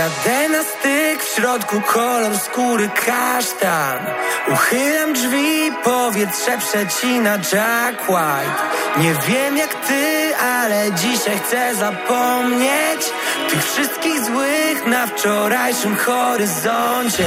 Jadę na styk, w środku kolor skóry kasztan. Uchylam drzwi, powietrze przecina Jack White. Nie wiem jak ty, ale dzisiaj chcę zapomnieć Tych wszystkich złych na wczorajszym horyzoncie.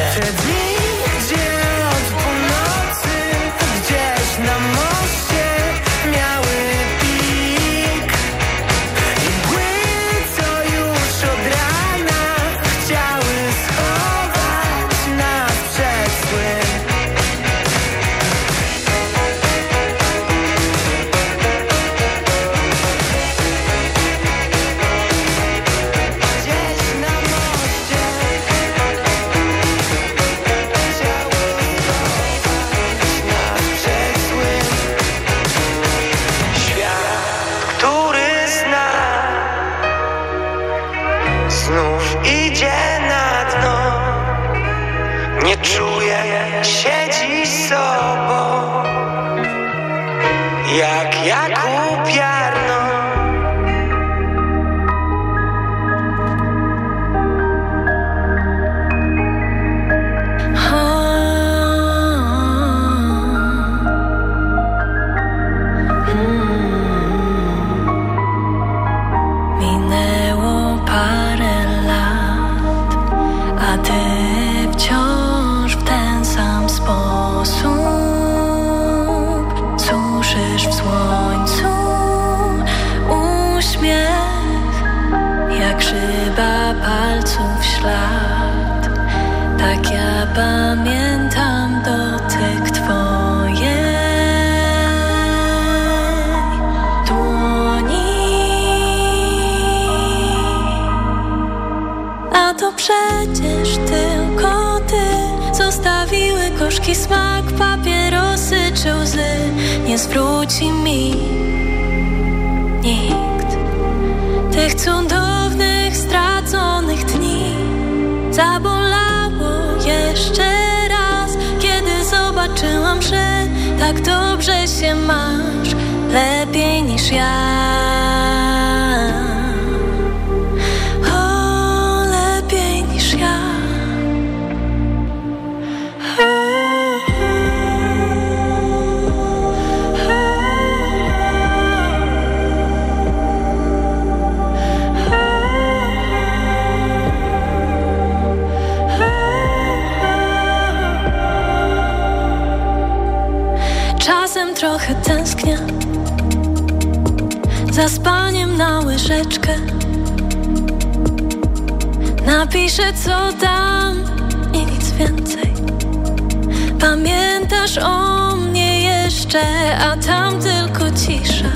a tam tylko cisza.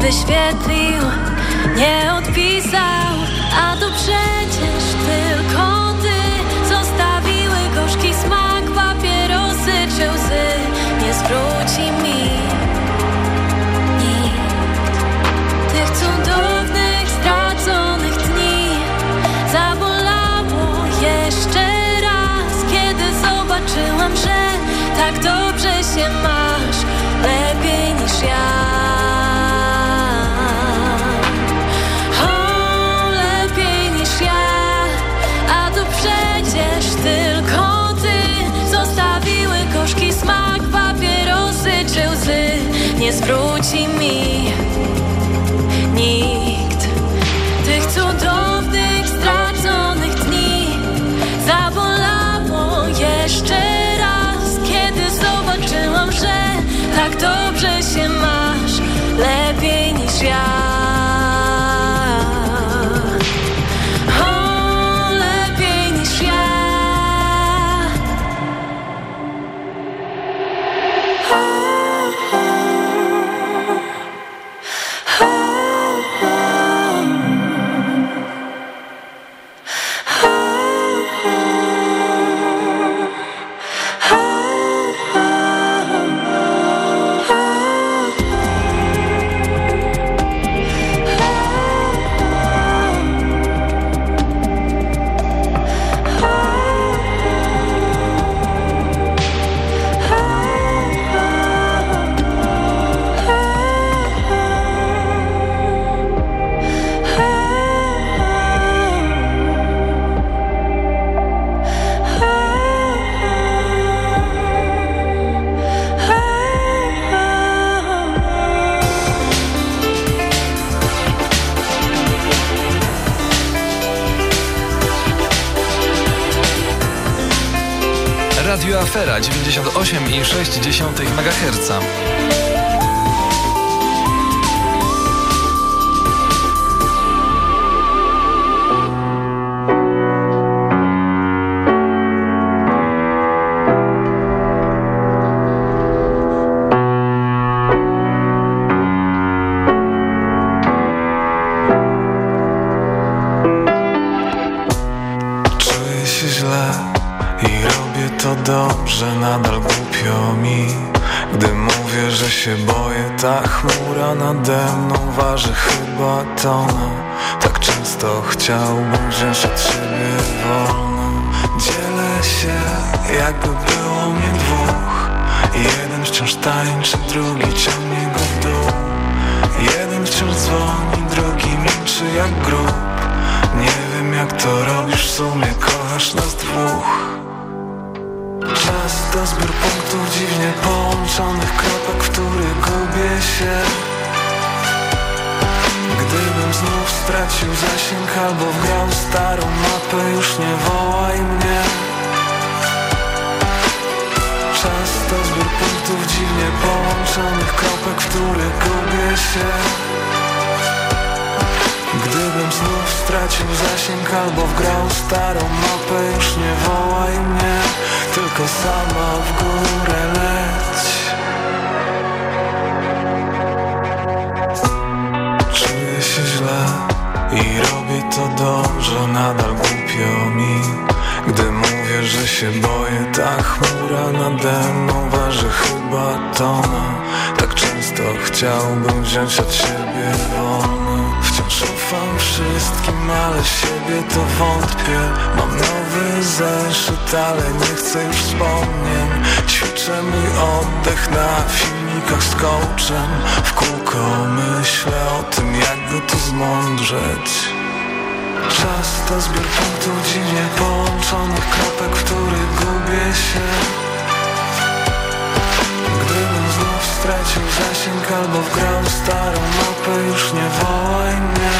Wyświetlił, nie odpisał Yeah. Afera 98,6 MHz. Chyba tonę Tak często chciałbym wziąć od siebie wolno. Dzielę się, jakby było mnie dwóch. Jeden wciąż tańczy, drugi ciągnie go w dół. Jeden wciąż dzwoni, drugi milczy jak grób. Nie wiem jak to robisz, w sumie kochasz nas dwóch. Czas to zbiór punktów dziwnie połączonych kropek, w których gubię się znów stracił zasięg albo wgrał starą mapę. Już nie wołaj mnie. Czas to zbiór punktów dziwnie połączonych kropek, w których gubię się. Gdybym znów stracił zasięg albo wgrał starą mapę Już nie wołaj mnie, tylko sama w górę leć Nadal głupio mi, gdy mówię, że się boję. Ta chmura nade mną waży chyba tona. Tak często chciałbym wziąć od siebie wolno Wciąż ufam wszystkim, ale siebie to wątpię. Mam nowy zeszyt, ale nie chcę już wspomnień. Ćwiczę mój oddech na filmikach z coachem. W kółko myślę o tym, jak go tu zmądrzeć Czas to zbiór punktów dziwnie połączonych kropek, w gubię się. Gdybym znów stracił zasięg albo wgrał starą mapę Już nie wołaj mnie.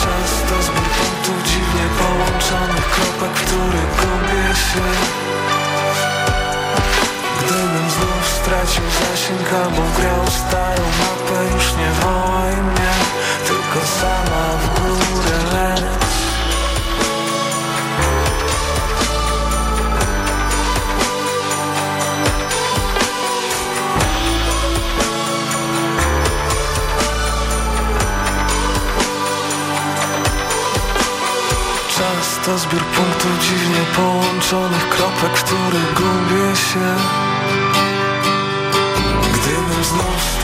Czas to zbiór punktów dziwnie połączonych kropek, w gubię się. Gdybym znów stracił zasięg albo wgrał starą mapę Już nie wołaj mnie, tylko sama w górę leć. To zbiór punktów dziwnie połączonych kropek, których gubię się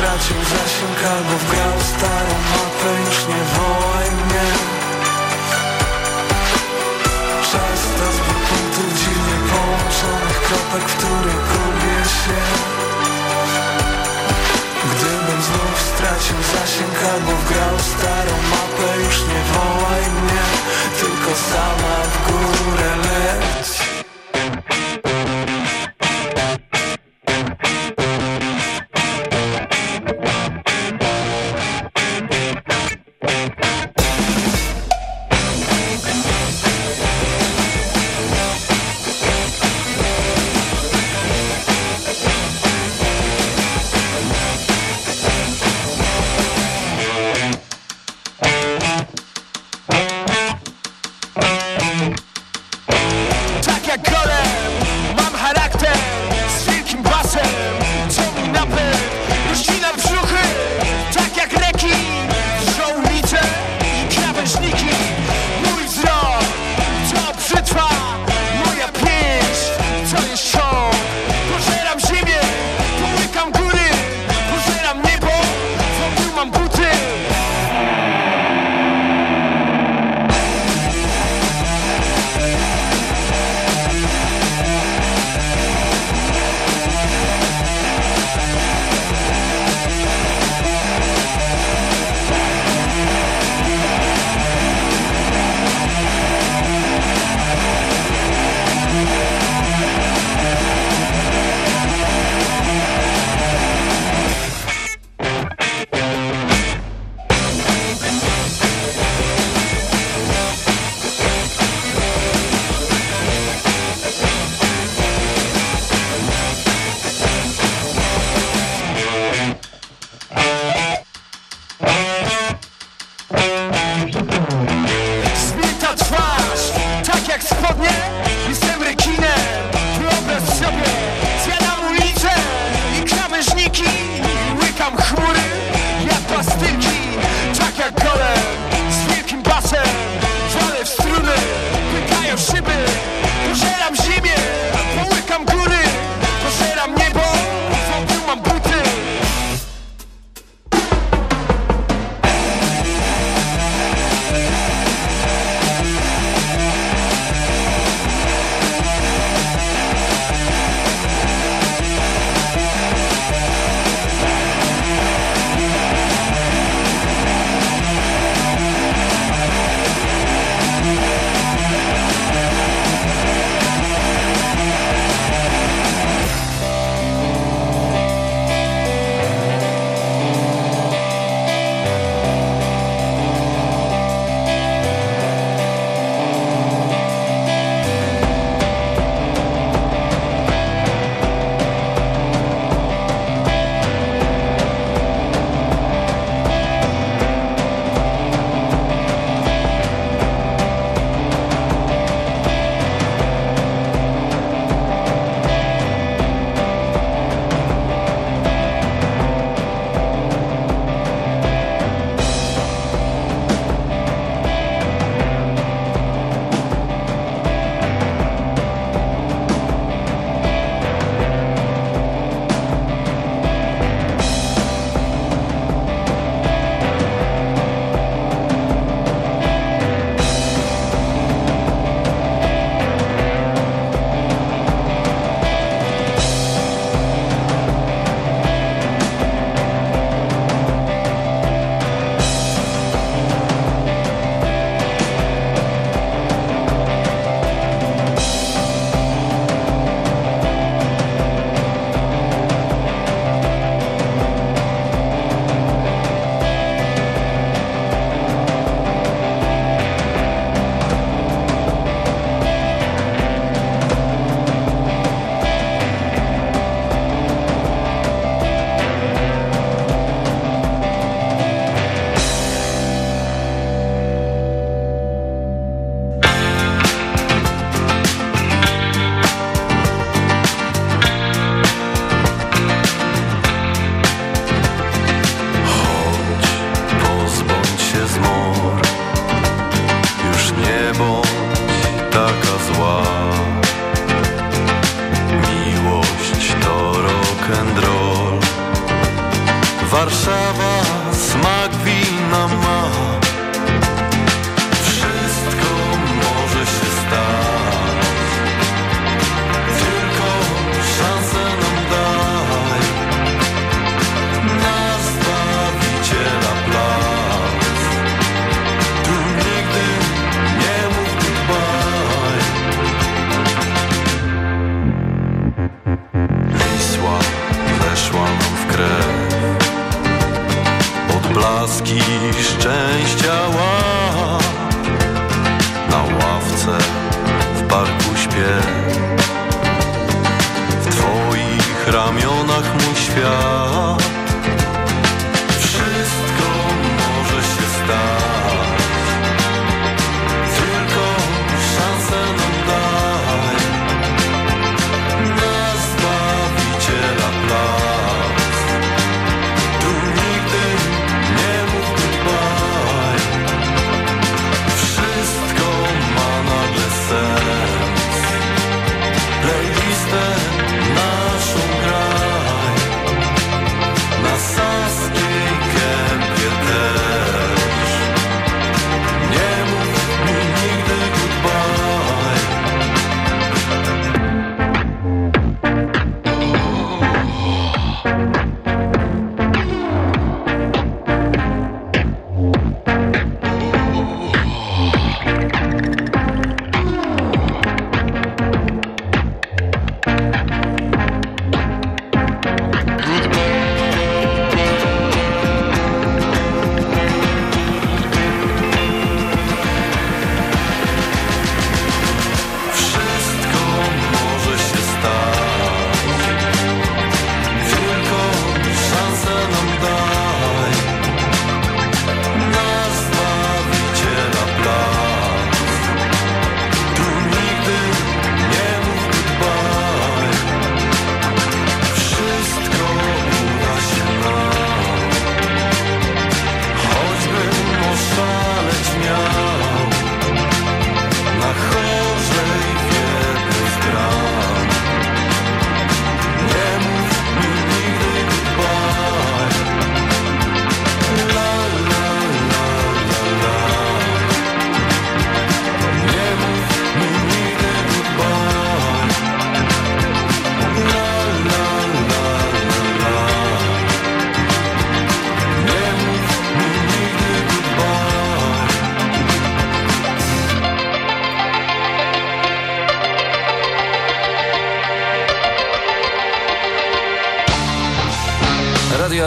stracił zasięg albo wgrał starą mapę Już nie wołaj mnie. Czas to zbiór punktów dziwnie połączonych kropek, w których gubię się. Gdybym znów stracił zasięg albo wgrał starą mapę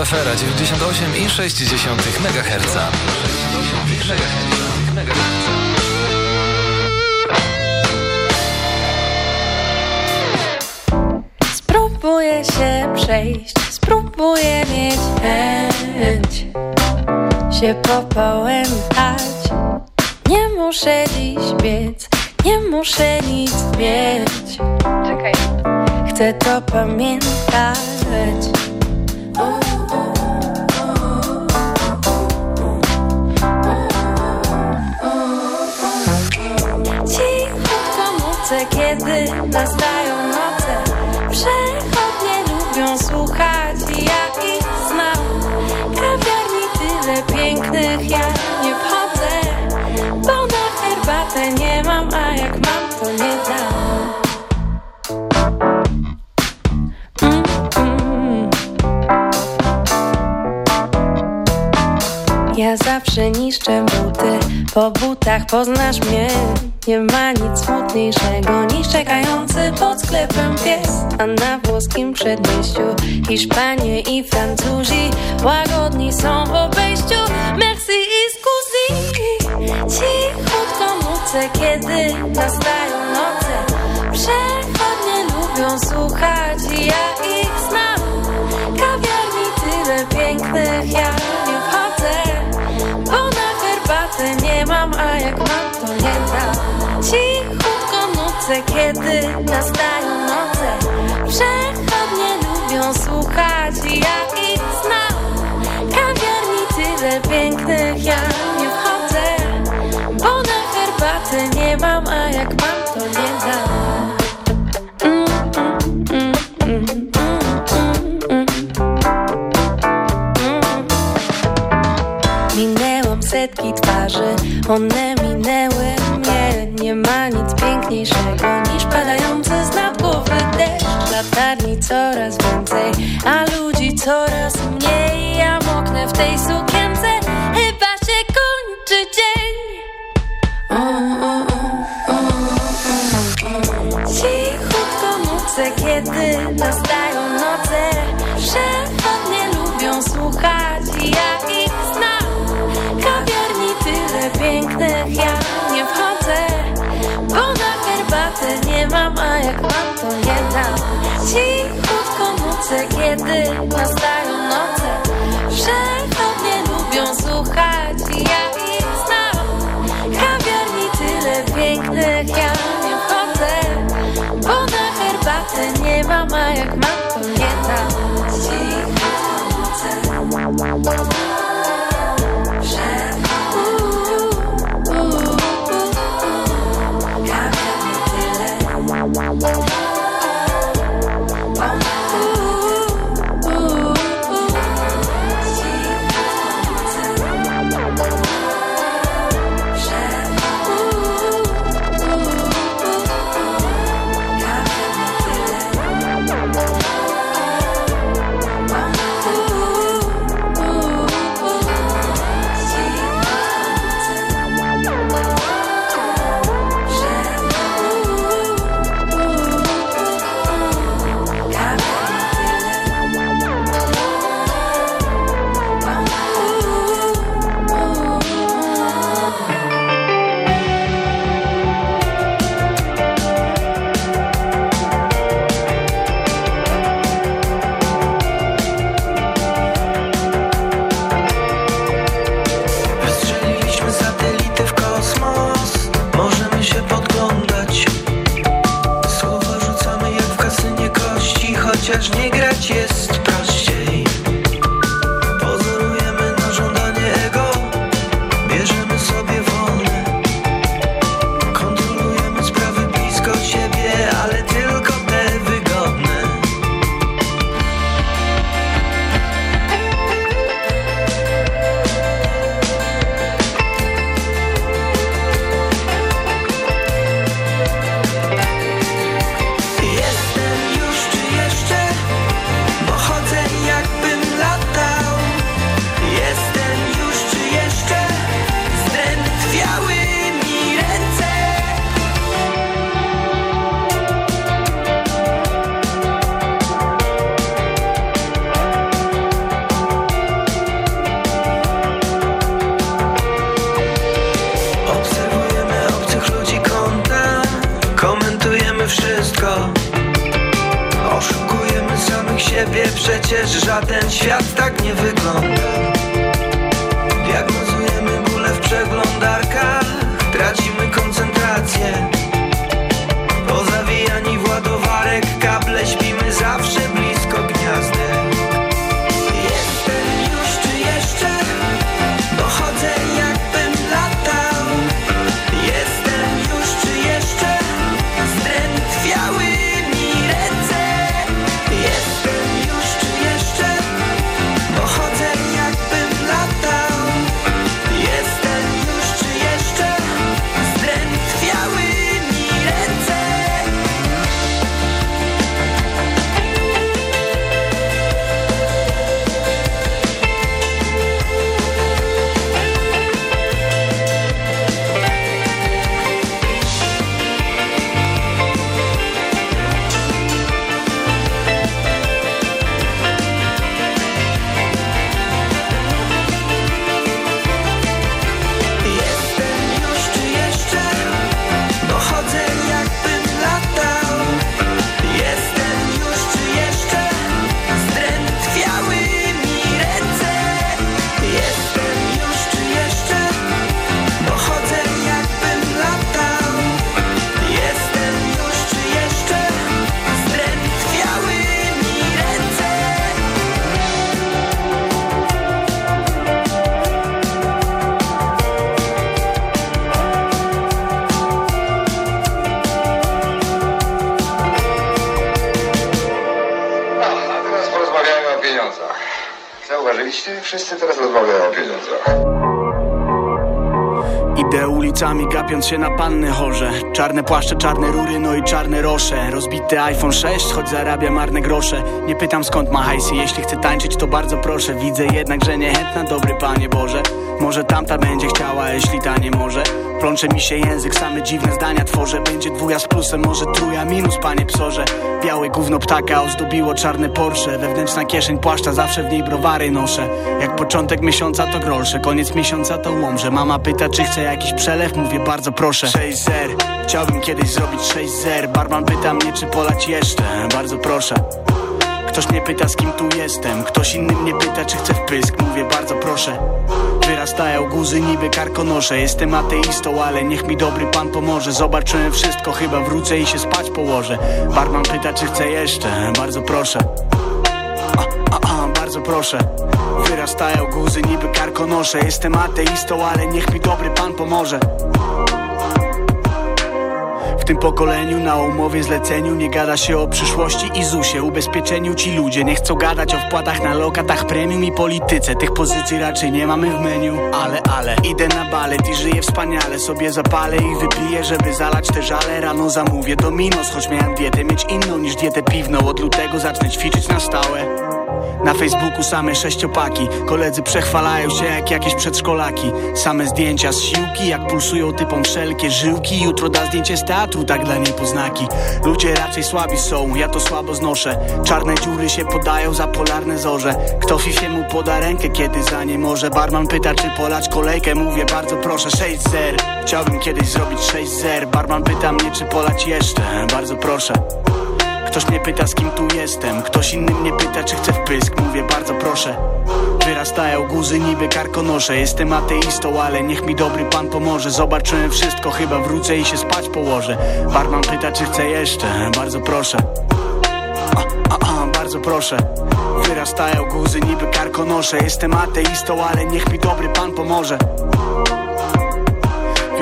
Afera 98,6 MHz. Spróbuję się przejść, spróbuję mieć chęć się popałętać. Nie muszę dziś biec, nie muszę nic mieć. Czekaj. Chcę to pamiętać. Cichutko nastają noce. Przechodnie lubią słuchać i ja ich znam. Kawiarni tyle pięknych, ja nie wchodzę. Bo na herbatę nie mam, a jak mam, to nie dam. Mm, mm. Ja zawsze niszczę buty, po butach poznasz mnie. Nie ma nic smutniejszego niż czekający pod sklepem pies. A na włoskim przedmieściu Hiszpanie i Francuzi łagodni są w obejściu. Merci i scusi. Cichutko nucę, kiedy nastają noce. Przechodnie lubią słuchać ja ich znam. Kawiarni tyle pięknych, ja nie mam, a jak mam to nie dam. Cichutko nucę, kiedy nastają noce One minęły mnie Nie ma nic piękniejszego Niż padający z nad głowy deszcz. Latarni coraz więcej A ludzi coraz mniej. Ja moknę w tej sukience Chyba się kończy dzień. Cichutko nucę, kiedy nastają noce. Szefownie lubią słuchać i ja ich pięknych, ja nie wchodzę Bo na herbatę nie mam, a jak mam to nie dam Cichutko nucę, kiedy nastają noce. Szefownie lubią słuchać i ja ich znam. Kawiarni tyle pięknych, ja nie wchodzę Bo na herbatę nie mam, a jak mam to nie dam Wystrzeliliśmy się na panny chorze Czarne płaszcze, czarne rury, no i czarne rosze. Rozbity iPhone 6, choć zarabia marne grosze. Nie pytam skąd ma hajsy, jeśli chce tańczyć to bardzo proszę. Widzę jednak, że niechętna, dobry Panie Boże Może tamta będzie chciała, jeśli ta nie może? Plącze mi się język, same dziwne zdania tworzę. Będzie dwuja z plusem, może truja minus, panie psorze. Białe gówno ptaka ozdobiło czarne Porsche. Wewnętrzna kieszeń płaszcza, zawsze w niej browary noszę. Jak początek miesiąca to grolsze, koniec miesiąca to łomże. Mama pyta, czy chce jakiś przelew, mówię bardzo proszę. 6 zer, chciałbym kiedyś zrobić 6 zer. Barman pyta mnie, czy polać jeszcze, bardzo proszę. Ktoś mnie pyta z kim tu jestem. Ktoś inny mnie pyta czy chcę wpysk Mówię bardzo proszę Wyrastają guzy niby karkonosze. Jestem ateistą, ale niech mi dobry pan pomoże. Zobaczyłem wszystko, chyba wrócę i się spać położę. Barman pyta czy chcę jeszcze? Bardzo proszę. A, a, a, bardzo proszę. Wyrastają guzy niby karkonosze. Jestem ateistą, ale niech mi dobry pan pomoże w tym pokoleniu na umowie zleceniu nie gada się o przyszłości i ZUSie. Ubezpieczeniu ci ludzie nie chcą gadać o wpłatach na lokatach premium i polityce. Tych pozycji raczej nie mamy w menu. Ale, ale, idę na balet i żyję wspaniale. Sobie zapalę i wypiję, żeby zalać te żale. Rano zamówię dominos, choć miałem dietę mieć inną niż dietę piwną. Od lutego zacznę ćwiczyć na stałe na Facebooku same sześciopaki. Koledzy przechwalają się jak jakieś przedszkolaki. Same zdjęcia z siłki Jak pulsują typom wszelkie żyłki. Jutro da zdjęcie z teatru, tak dla niej poznaki. Ludzie raczej słabi są, ja to słabo znoszę. Czarne dziury się podają za polarne zorze. Kto fifie mu poda rękę, kiedy za nie może? Barman pyta, czy polać kolejkę? Mówię bardzo proszę, 6 zer. Chciałbym kiedyś zrobić 6 zer. Barman pyta mnie, czy polać jeszcze? Bardzo proszę Ktoś mnie pyta z kim tu jestem. Ktoś inny mnie pyta czy chcę wpysk Mówię bardzo proszę. Wyrastają guzy niby karkonosze. Jestem ateistą, ale niech mi dobry pan pomoże. Zobaczyłem wszystko, chyba wrócę i się spać położę. Barman pyta czy chcę jeszcze. Bardzo proszę. A, a, a, bardzo proszę. Wyrastają guzy niby karkonosze. Jestem ateistą, ale niech mi dobry pan pomoże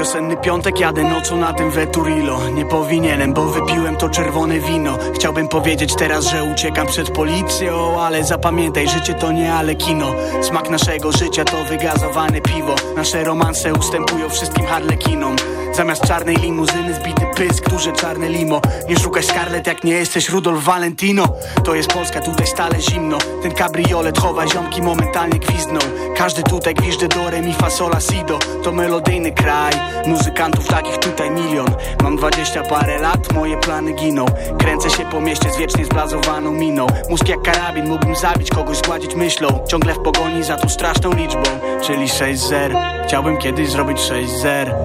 Wiosenny piątek jadę nocą na tym Veturilo. Nie powinienem, bo wypiłem to czerwone wino. Chciałbym powiedzieć teraz, że uciekam przed policją Ale zapamiętaj, życie to nie ale kino. Smak naszego życia to wygazowane piwo. Nasze romanse ustępują wszystkim harlekinom Zamiast czarnej limuzyny zbity pysk, duże czarne limo. Nie szukaj Scarlett jak nie jesteś Rudolf Valentino. To jest Polska, tutaj stale zimno. Ten kabriolet chowa ziomki momentalnie gwizdną. Każdy tutaj gwiżdże do re mi fa sola sido. To melodyjny kraj Muzykantów takich tutaj milion. Mam dwadzieścia parę lat, moje plany giną. Kręcę się po mieście z wiecznie zblazowaną miną. Mózg jak karabin, mógłbym zabić kogoś, zgładzić myślą. Ciągle w pogoni za tą straszną liczbą Czyli 6 zer. Chciałbym kiedyś zrobić 6 zer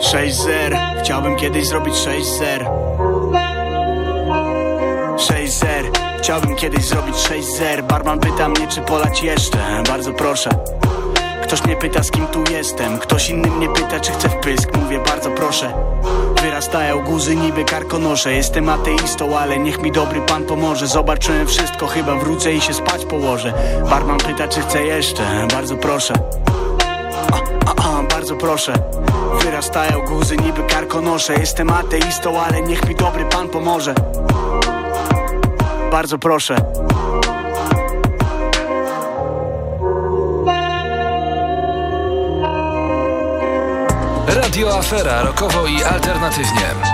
6 zer. Chciałbym kiedyś zrobić 6 zer. 6 zer. Chciałbym kiedyś zrobić 6 zer. Barman pyta mnie czy polać jeszcze. Bardzo proszę. Ktoś mnie pyta z kim tu jestem. Ktoś inny mnie pyta czy chcę wpysk Mówię bardzo proszę. Wyrastają guzy niby karkonosze. Jestem ateistą, ale niech mi dobry pan pomoże. Zobaczyłem wszystko, chyba wrócę i się spać położę. Barman pyta czy chcę jeszcze. Bardzo proszę bardzo proszę. Wyrastają guzy niby karkonosze. Jestem ateistą, ale niech mi dobry pan pomoże. Bardzo proszę. Radio Afera, rokowo i alternatywnie.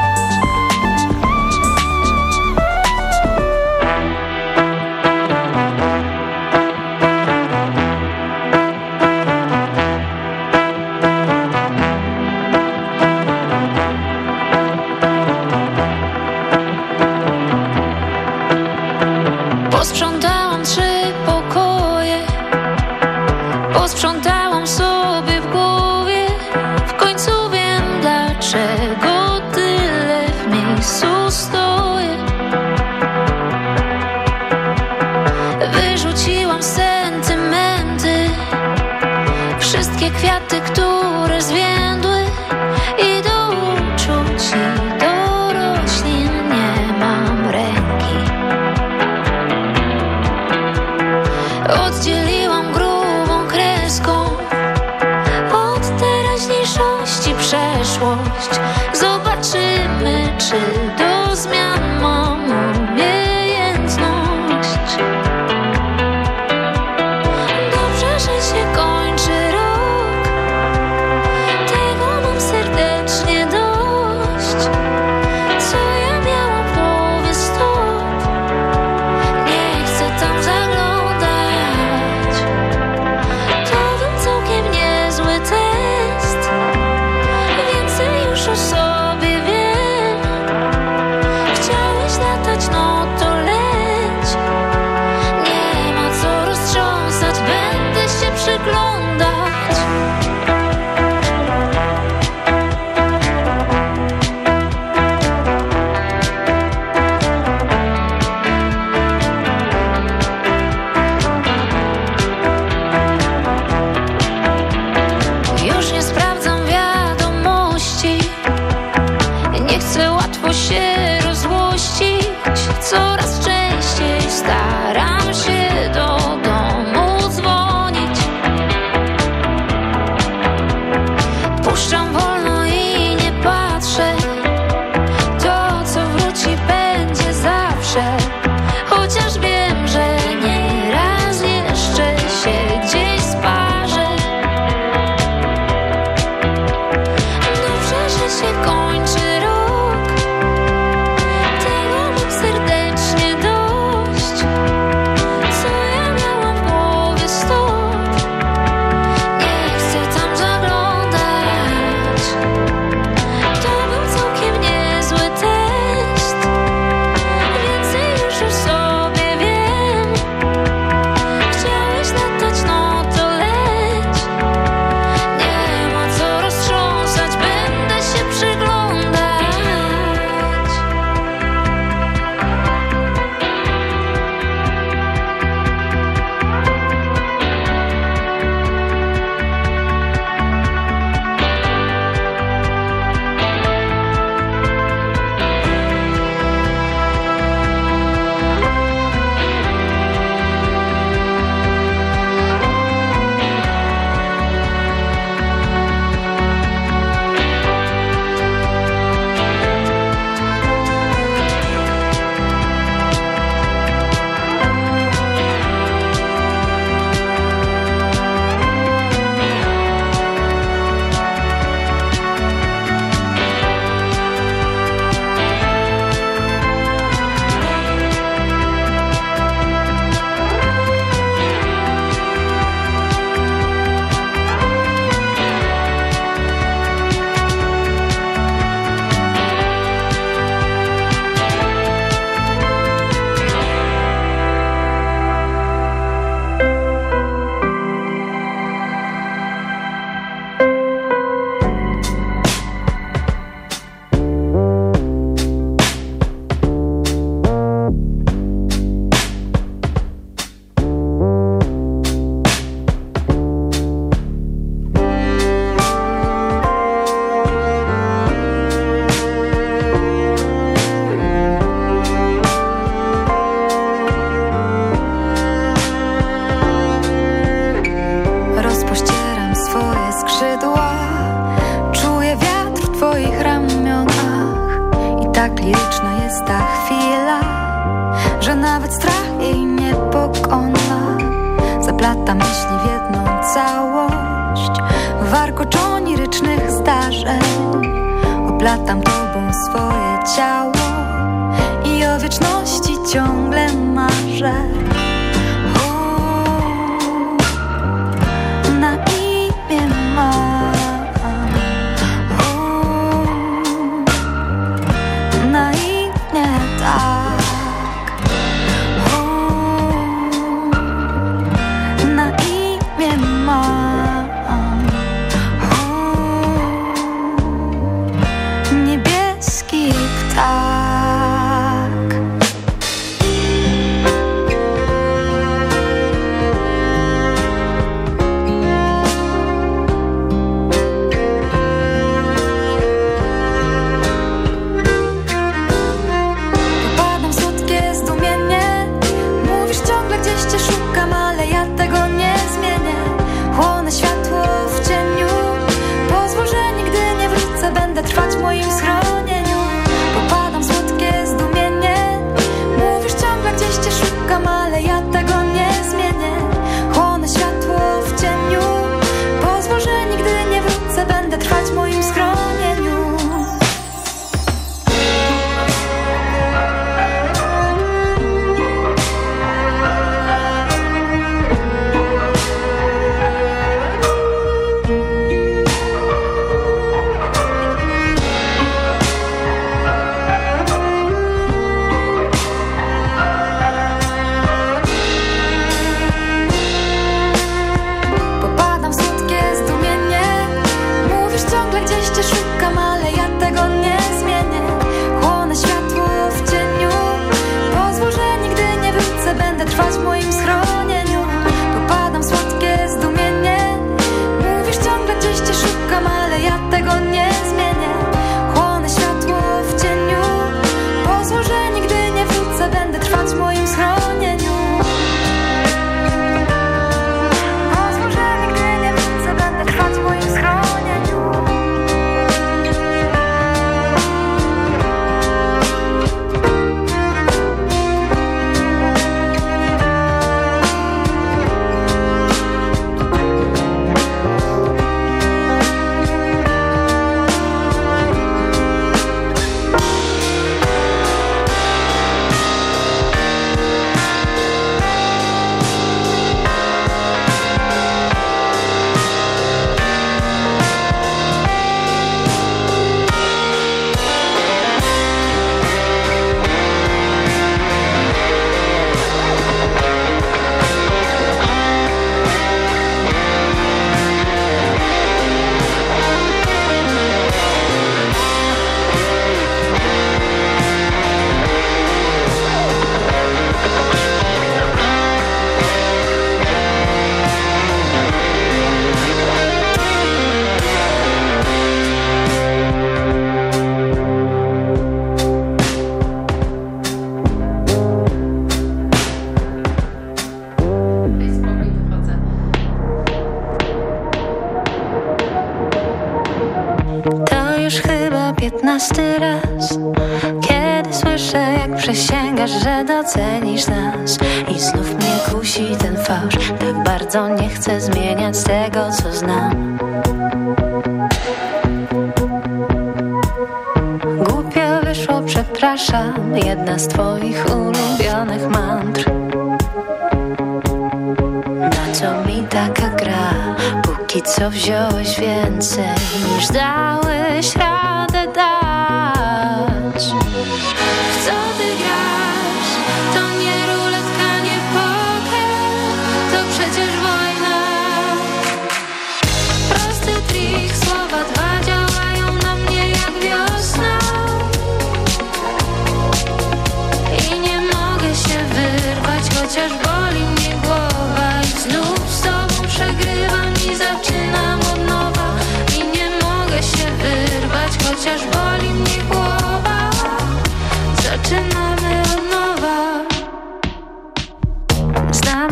horas.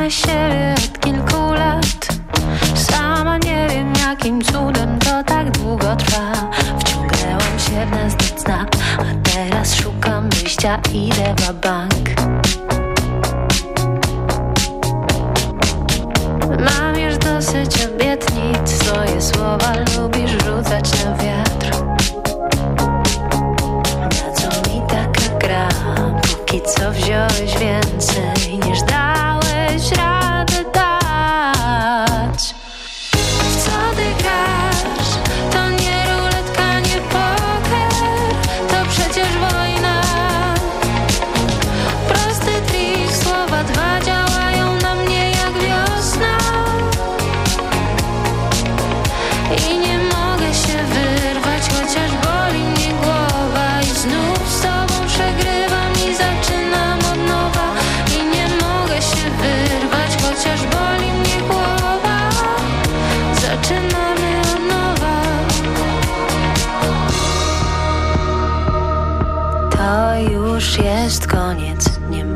Znamy się od kilku lat. Sama nie wiem jakim cudem to tak długo trwa. Wciągnęłam się w nas do A teraz szukam wyjścia, idę w bank. Mam już dosyć obietnic. Swoje słowa lubisz rzucać na wiatr. Na co mi taka gra? Póki co wziąłeś więcej niż dałeś should I?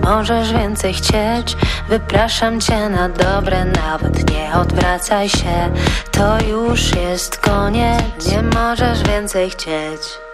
możesz więcej chcieć? Wypraszam cię na dobre, nawet nie odwracaj się. To już jest koniec, nie możesz więcej chcieć.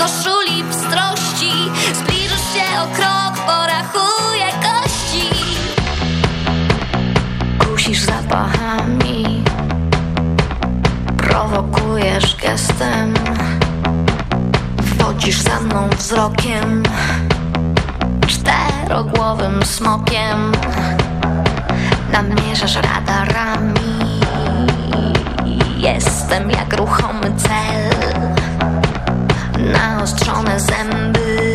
koszuli pstrości Zbliżysz się o krok, porachuję kości. Kusisz zapachami Prowokujesz gestem. Wodzisz za mną wzrokiem. Czterogłowym smokiem. Namierzasz radarami. Jestem jak ruchomy cel naostrzone zęby.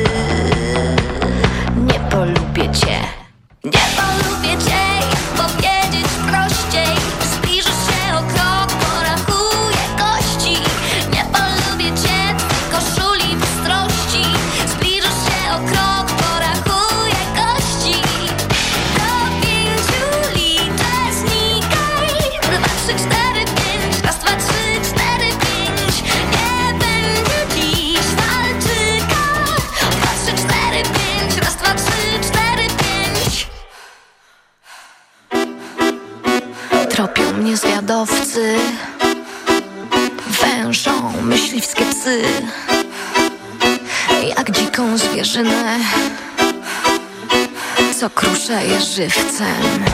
grzeje żywcem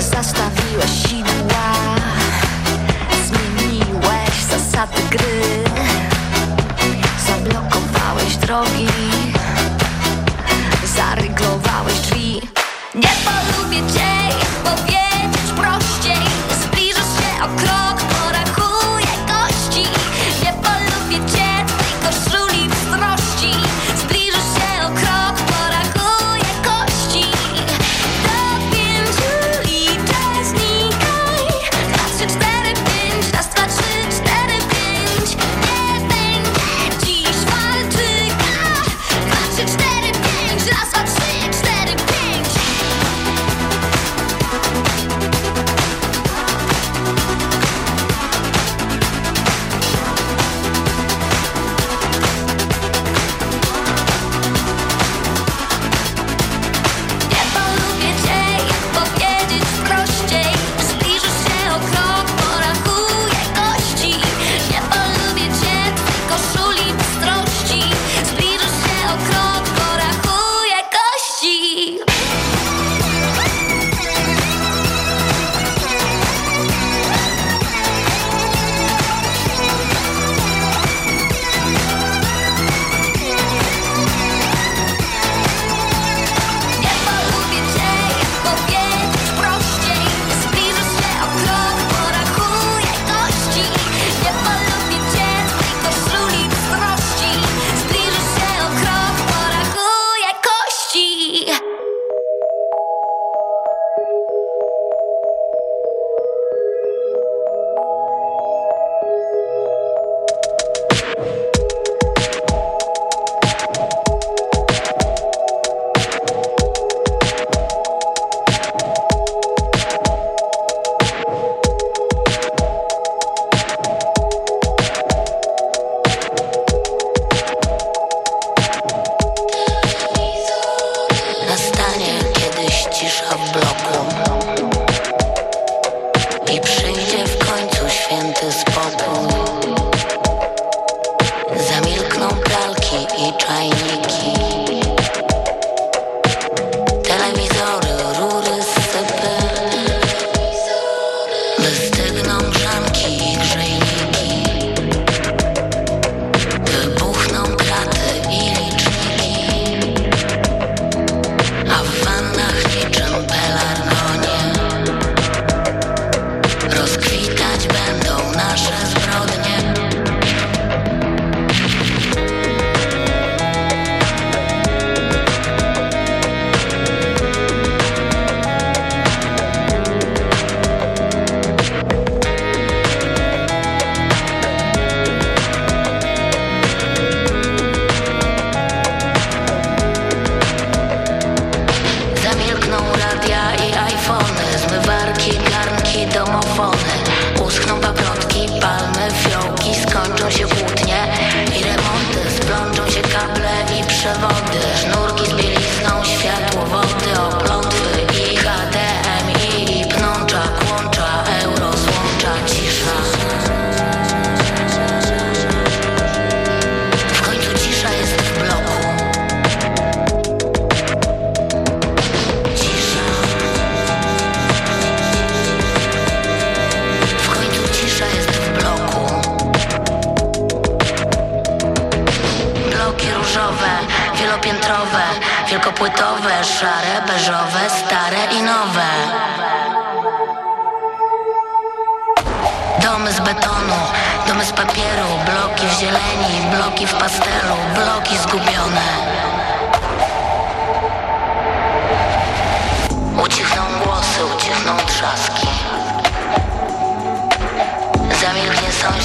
Zastawiłeś sidła Zmieniłeś zasady gry Zablokowałeś drogi Zaryglowałeś drzwi. Nie polubię cię.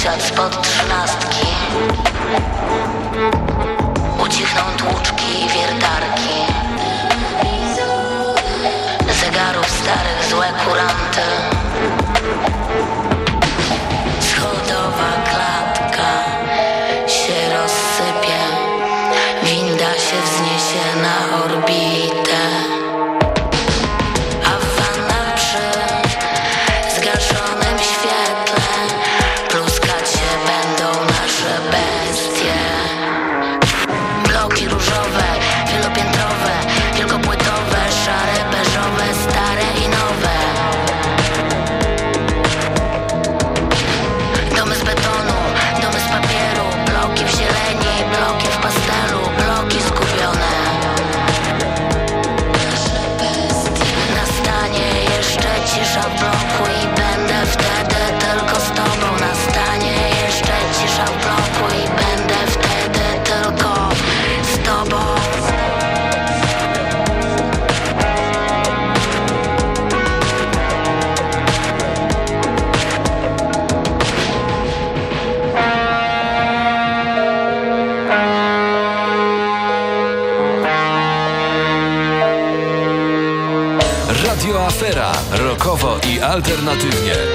Sąsiad spod trzynastki. Ucichną tłuczki i wiertarki. Zegarów starych złe kuranty. Alternatywnie.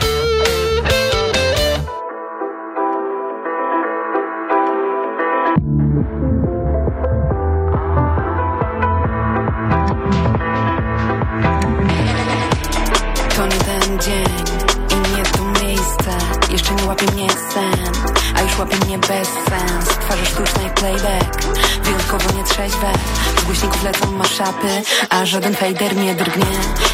Sen, a już łapie mnie bez sens. Twarze sztuczne playback, wyjątkowo nietrzeźwe. Z głośników lecą maszapy, a żaden fejder nie drgnie.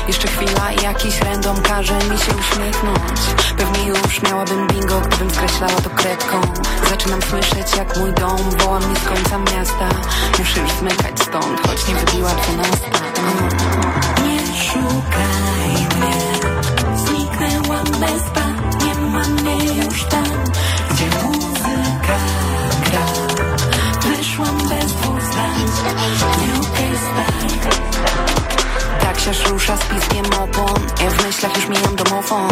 Jeszcze chwila i jakiś random każe mi się uśmiechnąć. Pewnie już miałabym bingo, gdybym skreślała to kredką. Zaczynam słyszeć jak mój dom woła mnie z końca miasta. Muszę już zmykać stąd, choć nie wybiła dwunasta. Nie szukaj mnie. Zniknęłam bez mnie już tam Gdzie muzyka gra. Wyszłam bez dwóch zdań UK style tak się rusza z piskiem opon Ja w myślach już mijam domofon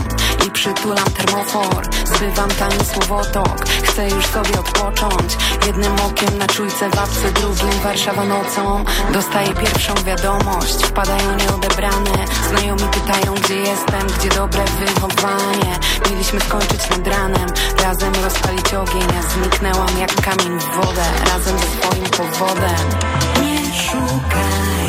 I przytulam termofor. Zbywam tani słowotok Chcę już sobie odpocząć. Jednym okiem na czujce w apce Drugim Warszawa nocą. Dostaję pierwszą wiadomość Wpadają nieodebrane. Znajomi pytają gdzie jestem Gdzie dobre wychowanie Mieliśmy skończyć nad ranem Razem rozpalić ogień. Ja zniknęłam jak kamień w wodę Razem ze swoim powodem. Nie szukaj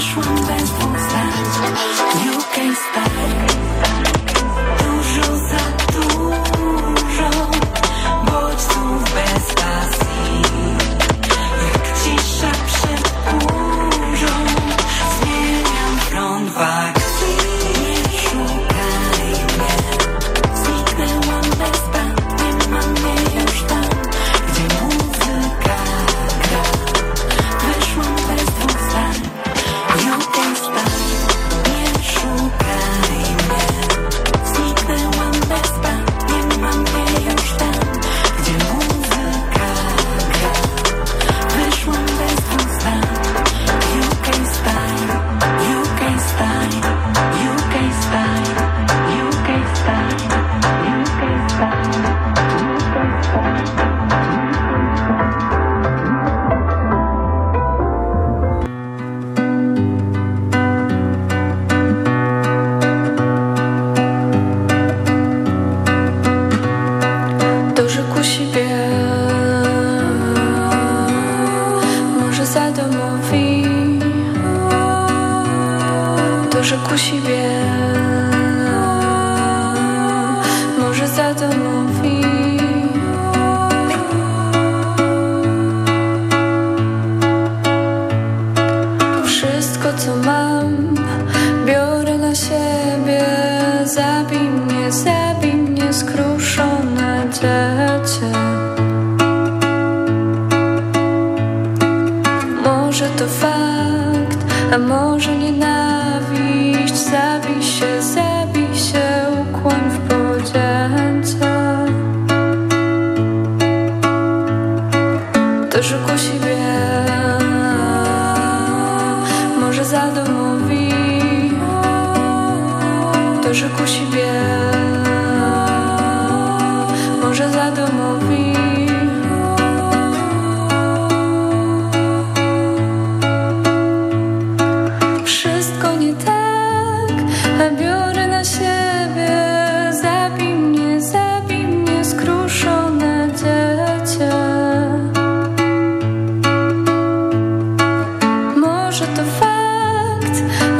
Wyszłam bez dwóch zdań, UK style.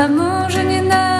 Кому же не надо?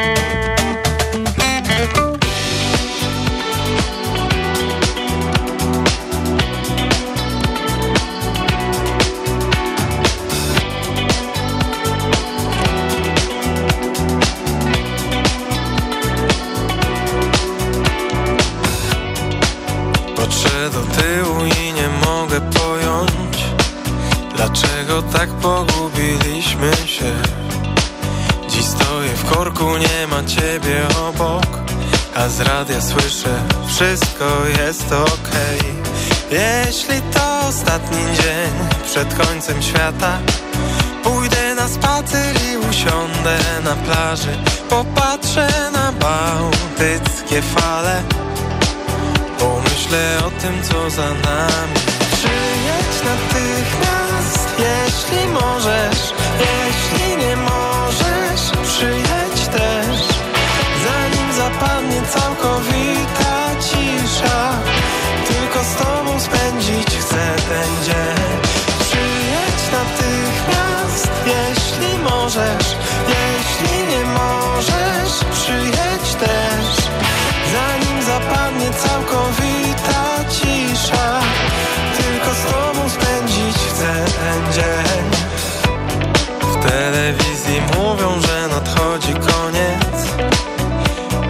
Tak pogubiliśmy się. Dziś stoję w korku, nie ma ciebie obok. A z radia słyszę, wszystko jest okej. Jeśli to ostatni dzień przed końcem świata Pójdę na spacer i usiądę na plaży. Popatrzę na bałtyckie fale. Pomyślę o tym, co za nami. Przyjedź natychmiast, jeśli możesz Jeśli nie możesz, przyjedź też. Zanim zapadnie całkowicie